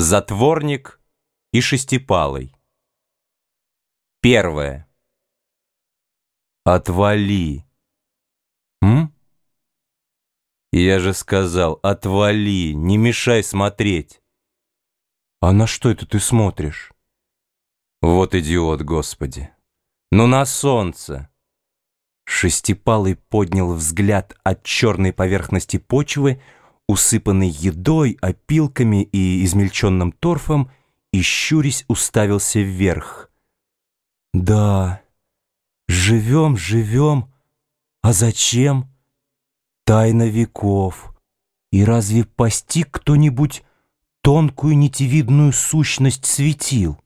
Затворник и Шестипалый. Первое. Отвали. М? Я же сказал, отвали, не мешай смотреть. А на что это ты смотришь? Вот идиот, Господи. Ну на солнце. Шестипалый поднял взгляд от черной поверхности почвы, усыпанный едой, опилками и измельченным торфом, и, щурясь, уставился вверх. «Да, живем, живем, а зачем? Тайна веков. И разве постиг кто-нибудь тонкую нитевидную сущность светил?»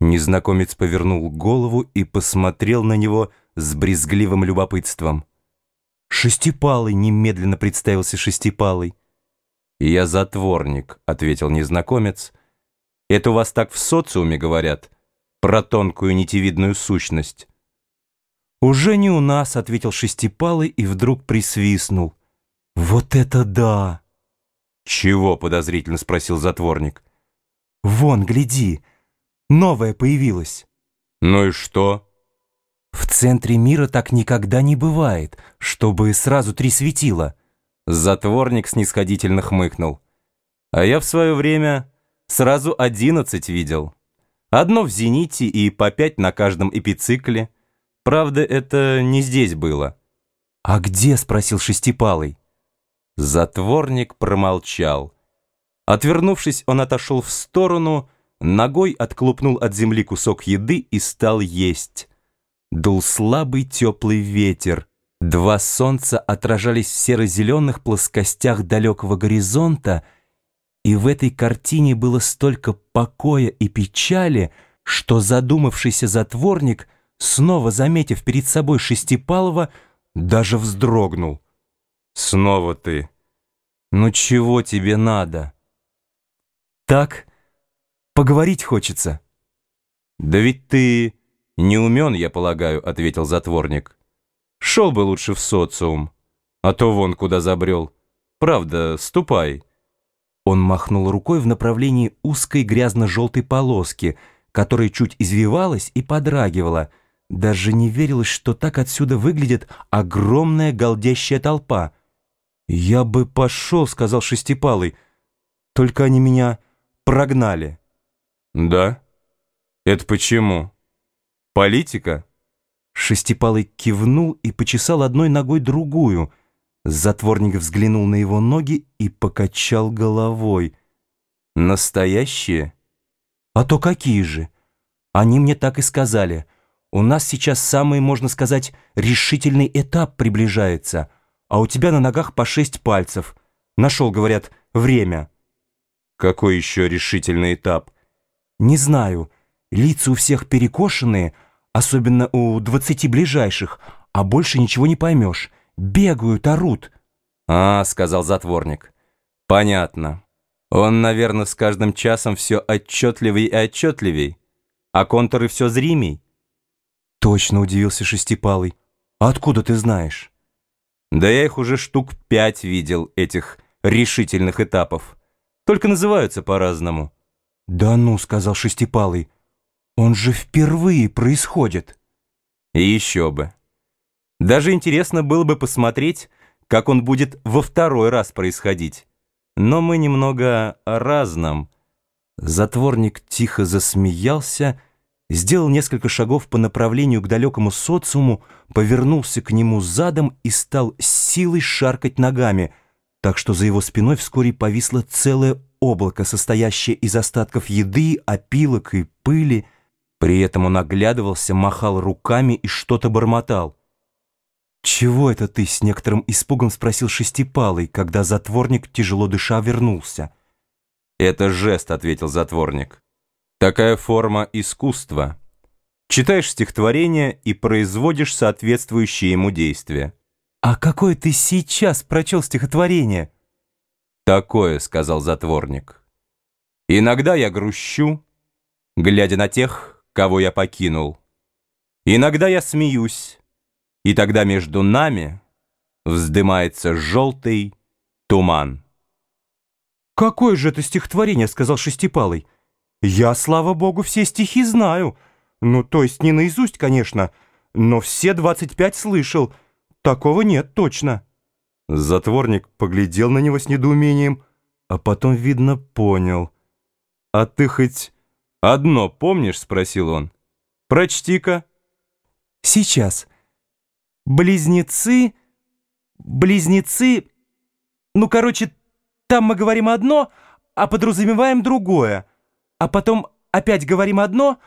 Незнакомец повернул голову и посмотрел на него с брезгливым любопытством. «Шестипалый!» — немедленно представился Шестипалый. «Я затворник», — ответил незнакомец. «Это у вас так в социуме говорят? Про тонкую нитевидную сущность?» «Уже не у нас», — ответил Шестипалый и вдруг присвистнул. «Вот это да!» «Чего?» — подозрительно спросил затворник. «Вон, гляди, новая появилась». «Ну и что?» В центре мира так никогда не бывает, чтобы сразу три светила. Затворник снисходительно хмыкнул. А я в свое время сразу одиннадцать видел. Одно в зените и по пять на каждом эпицикле. Правда, это не здесь было. «А где?» — спросил Шестипалый. Затворник промолчал. Отвернувшись, он отошел в сторону, ногой отклупнул от земли кусок еды и стал есть. Дул слабый теплый ветер. Два солнца отражались в серо-зеленых плоскостях далекого горизонта, и в этой картине было столько покоя и печали, что задумавшийся затворник, снова заметив перед собой Шестипалова, даже вздрогнул. «Снова ты! Ну чего тебе надо?» «Так, поговорить хочется». «Да ведь ты...» «Не умен, я полагаю», — ответил затворник. «Шел бы лучше в социум, а то вон куда забрел. Правда, ступай». Он махнул рукой в направлении узкой грязно-желтой полоски, которая чуть извивалась и подрагивала. Даже не верилось, что так отсюда выглядит огромная голдящая толпа. «Я бы пошел», — сказал Шестипалый, — «только они меня прогнали». «Да? Это почему?» Политика?» Шестипалый кивнул и почесал одной ногой другую. Затворник взглянул на его ноги и покачал головой. «Настоящие?» «А то какие же?» «Они мне так и сказали. У нас сейчас самый, можно сказать, решительный этап приближается, а у тебя на ногах по шесть пальцев. Нашел, говорят, время». «Какой еще решительный этап?» «Не знаю. Лица у всех перекошенные, — особенно у двадцати ближайших, а больше ничего не поймешь. Бегают, орут». «А, — сказал затворник, — понятно. Он, наверное, с каждым часом все отчетливей и отчетливей, а контуры все зримей». Точно удивился Шестипалый. «А откуда ты знаешь?» «Да я их уже штук пять видел, этих решительных этапов. Только называются по-разному». «Да ну», — сказал Шестипалый, — он же впервые происходит. И еще бы. Даже интересно было бы посмотреть, как он будет во второй раз происходить. Но мы немного о разном. Затворник тихо засмеялся, сделал несколько шагов по направлению к далекому социуму, повернулся к нему задом и стал силой шаркать ногами, так что за его спиной вскоре повисло целое облако, состоящее из остатков еды, опилок и пыли, при этом он оглядывался, махал руками и что-то бормотал. «Чего это ты?» — с некоторым испугом спросил Шестипалый, когда затворник, тяжело дыша, вернулся. «Это жест», — ответил затворник. «Такая форма искусства. Читаешь стихотворение и производишь соответствующие ему действия». «А какое ты сейчас прочел стихотворение?» «Такое», — сказал затворник. «Иногда я грущу, глядя на тех, кого я покинул. Иногда я смеюсь, и тогда между нами вздымается желтый туман. «Какое же это стихотворение?» — сказал Шестипалый. «Я, слава богу, все стихи знаю. Ну, то есть не наизусть, конечно, но все двадцать пять слышал. Такого нет точно». Затворник поглядел на него с недоумением, а потом, видно, понял. «А ты хоть одно помнишь?» — спросил он. «Прочти-ка». «Сейчас. Близнецы, близнецы... Ну, короче, там мы говорим одно, а подразумеваем другое. А потом опять говорим одно,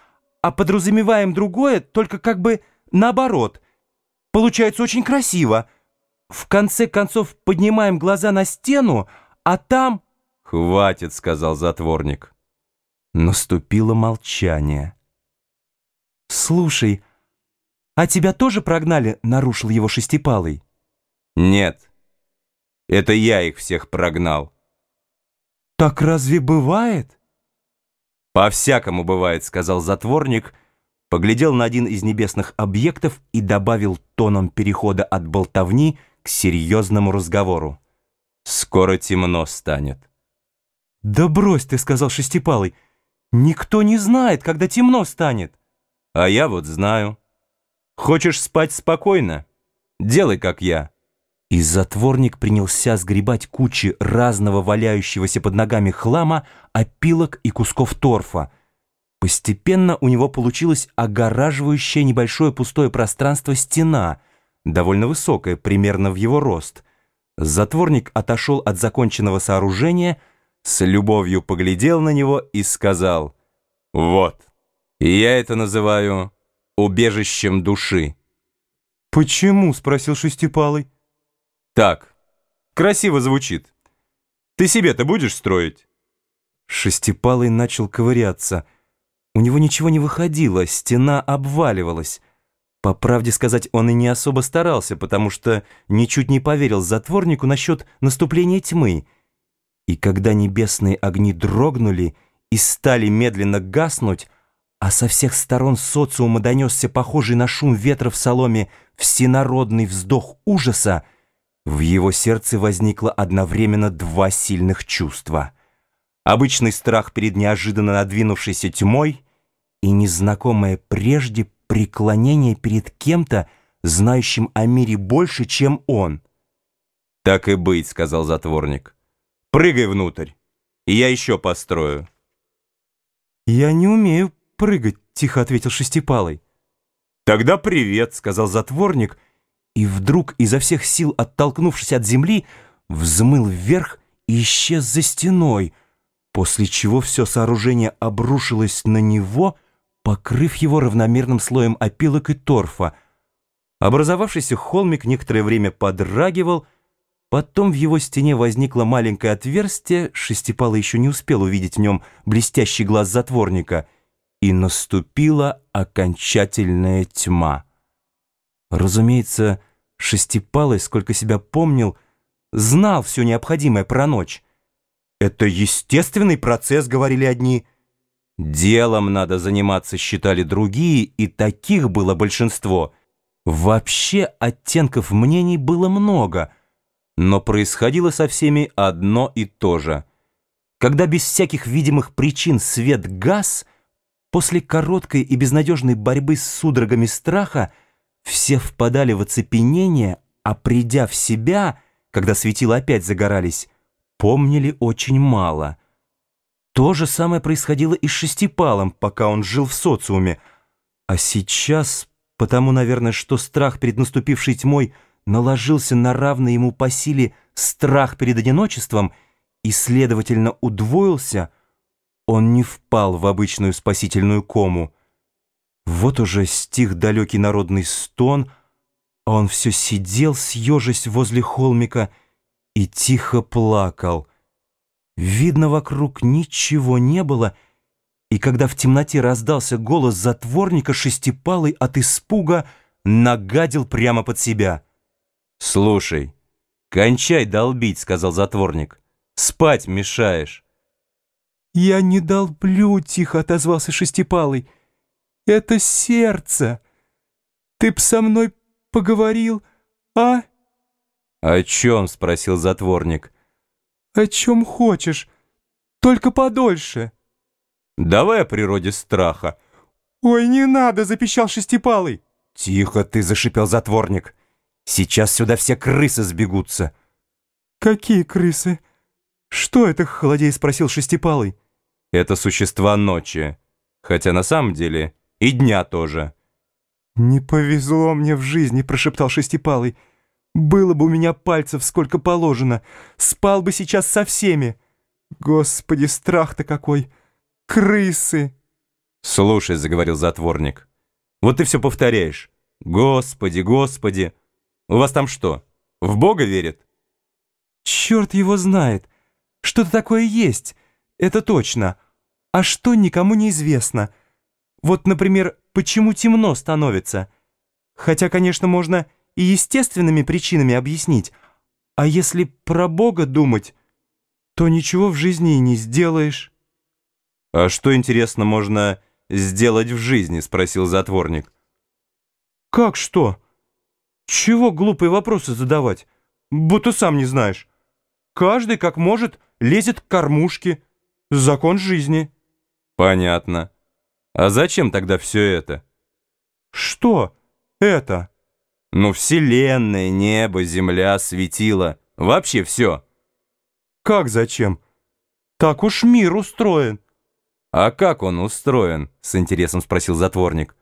а подразумеваем другое, только как бы наоборот. Получается очень красиво. В конце концов поднимаем глаза на стену, а там... «Хватит», — сказал затворник. Наступило молчание. «Слушай, а тебя тоже прогнали?» — нарушил его шестипалый. «Нет». Это я их всех прогнал. Так разве бывает? По-всякому бывает, сказал затворник, поглядел на один из небесных объектов и добавил тоном перехода от болтовни к серьезному разговору. Скоро темно станет. «Да брось ты», — сказал Шестипалый, — «никто не знает, когда темно станет». «А я вот знаю. Хочешь спать спокойно? Делай, как я». И затворник принялся сгребать кучи разного валяющегося под ногами хлама, опилок и кусков торфа. Постепенно у него получилось огораживающее небольшое пустое пространство стена, довольно высокая, примерно в его рост. Затворник отошел от законченного сооружения, с любовью поглядел на него и сказал «Вот, я это называю убежищем души». «Почему?» — спросил Шестипалый. Так, красиво звучит. Ты себе-то будешь строить? Шестипалый начал ковыряться. У него ничего не выходило, стена обваливалась. По правде сказать, он и не особо старался, потому что ничуть не поверил затворнику насчет наступления тьмы. И когда небесные огни дрогнули и стали медленно гаснуть, а со всех сторон социума донесся похожий на шум ветра в соломе всенародный вздох ужаса, в его сердце возникло одновременно два сильных чувства. Обычный страх перед неожиданно надвинувшейся тьмой и незнакомое прежде преклонение перед кем-то, знающим о мире больше, чем он. «Так и быть», — сказал затворник. «Прыгай внутрь, и я еще построю». «Я не умею прыгать», — тихо ответил Шестипалый. «Тогда привет», — сказал затворник, — и вдруг, изо всех сил оттолкнувшись от земли, взмыл вверх и исчез за стеной, после чего все сооружение обрушилось на него, покрыв его равномерным слоем опилок и торфа. Образовавшийся холмик некоторое время подрагивал, потом в его стене возникло маленькое отверстие, Шестипалый еще не успел увидеть в нем блестящий глаз затворника, и наступила окончательная тьма. Разумеется, Шестипалый, сколько себя помнил, знал все необходимое про ночь. «Это естественный процесс», — говорили одни. «Делом надо заниматься», — считали другие, и таких было большинство. Вообще оттенков мнений было много, но происходило со всеми одно и то же. Когда без всяких видимых причин свет гас, после короткой и безнадежной борьбы с судорогами страха, все впадали в оцепенение, а придя в себя, когда светила опять загорались, помнили очень мало. То же самое происходило и с Шестипалом, пока он жил в социуме. А сейчас, потому, наверное, что страх перед наступившей тьмой наложился на равный ему по силе страх перед одиночеством и, следовательно, удвоился, он не впал в обычную спасительную кому — вот уже стих далекий народный стон, а он все сидел, съежась возле холмика, и тихо плакал. Видно, вокруг ничего не было, и когда в темноте раздался голос затворника, шестипалый от испуга нагадил прямо под себя. «Слушай, кончай долбить», — сказал затворник. «Спать мешаешь». «Я не долблю», — тихо отозвался шестипалый. Это сердце. Ты б со мной поговорил, а?» «О чем?» — спросил затворник. «О чем хочешь. Только подольше. Давай о природе страха. Ой, не надо, запищал Шестипалый. Тихо ты, зашипел затворник. Сейчас сюда все крысы сбегутся. Какие крысы? Что это, холодей спросил Шестипалый. Это существа ночи. Хотя на самом деле и дня тоже. «Не повезло мне в жизни», — прошептал Шестипалый. «Было бы у меня пальцев сколько положено. Спал бы сейчас со всеми. Господи, страх-то какой! Крысы!» «Слушай», — заговорил затворник, — «вот ты все повторяешь. Господи, Господи! У вас там что, в Бога верят?» «Черт его знает! Что-то такое есть, это точно. А что, никому не известно. Вот, например, почему темно становится. Хотя, конечно, можно и естественными причинами объяснить. А если про Бога думать, то ничего в жизни и не сделаешь. «А что, интересно, можно сделать в жизни?» — спросил затворник. «Как что? Чего глупые вопросы задавать? Будто сам не знаешь. Каждый, как может, лезет к кормушке. Закон жизни». «Понятно. А зачем тогда все это?» «Что это?» «Ну, вселенная, небо, земля, светило. Вообще все». «Как зачем? Так уж мир устроен». «А как он устроен?» — с интересом спросил затворник.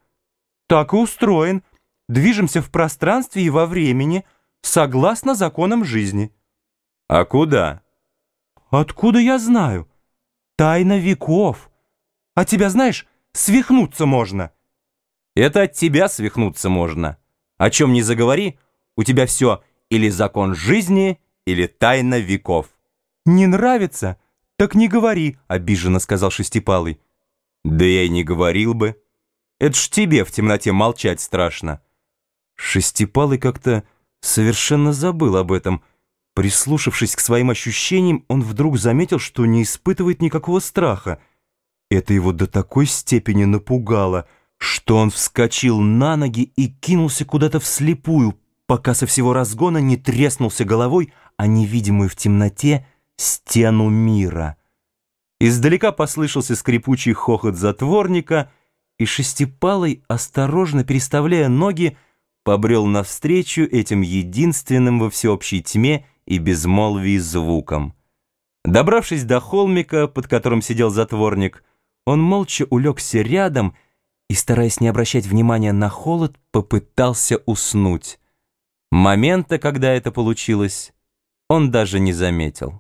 «Так и устроен. Движемся в пространстве и во времени, согласно законам жизни». «А куда?» «Откуда я знаю? Тайна веков. А тебя, знаешь, свихнуться можно». «Это от тебя свихнуться можно. О чем не заговори, у тебя все или закон жизни, или тайна веков». «Не нравится? Так не говори», — обиженно сказал Шестипалый. «Да я и не говорил бы. Это ж тебе в темноте молчать страшно». Шестипалый как-то совершенно забыл об этом. Прислушавшись к своим ощущениям, он вдруг заметил, что не испытывает никакого страха. Это его до такой степени напугало, что он вскочил на ноги и кинулся куда-то вслепую, пока со всего разгона не треснулся головой, а невидимую в темноте стену мира. Издалека послышался скрипучий хохот затворника, и Шестипалый, осторожно переставляя ноги, побрел навстречу этим единственным во всеобщей тьме и безмолвии звуком. Добравшись до холмика, под которым сидел затворник, он молча улегся рядом и, стараясь не обращать внимания на холод, попытался уснуть. Момента, когда это получилось, он даже не заметил.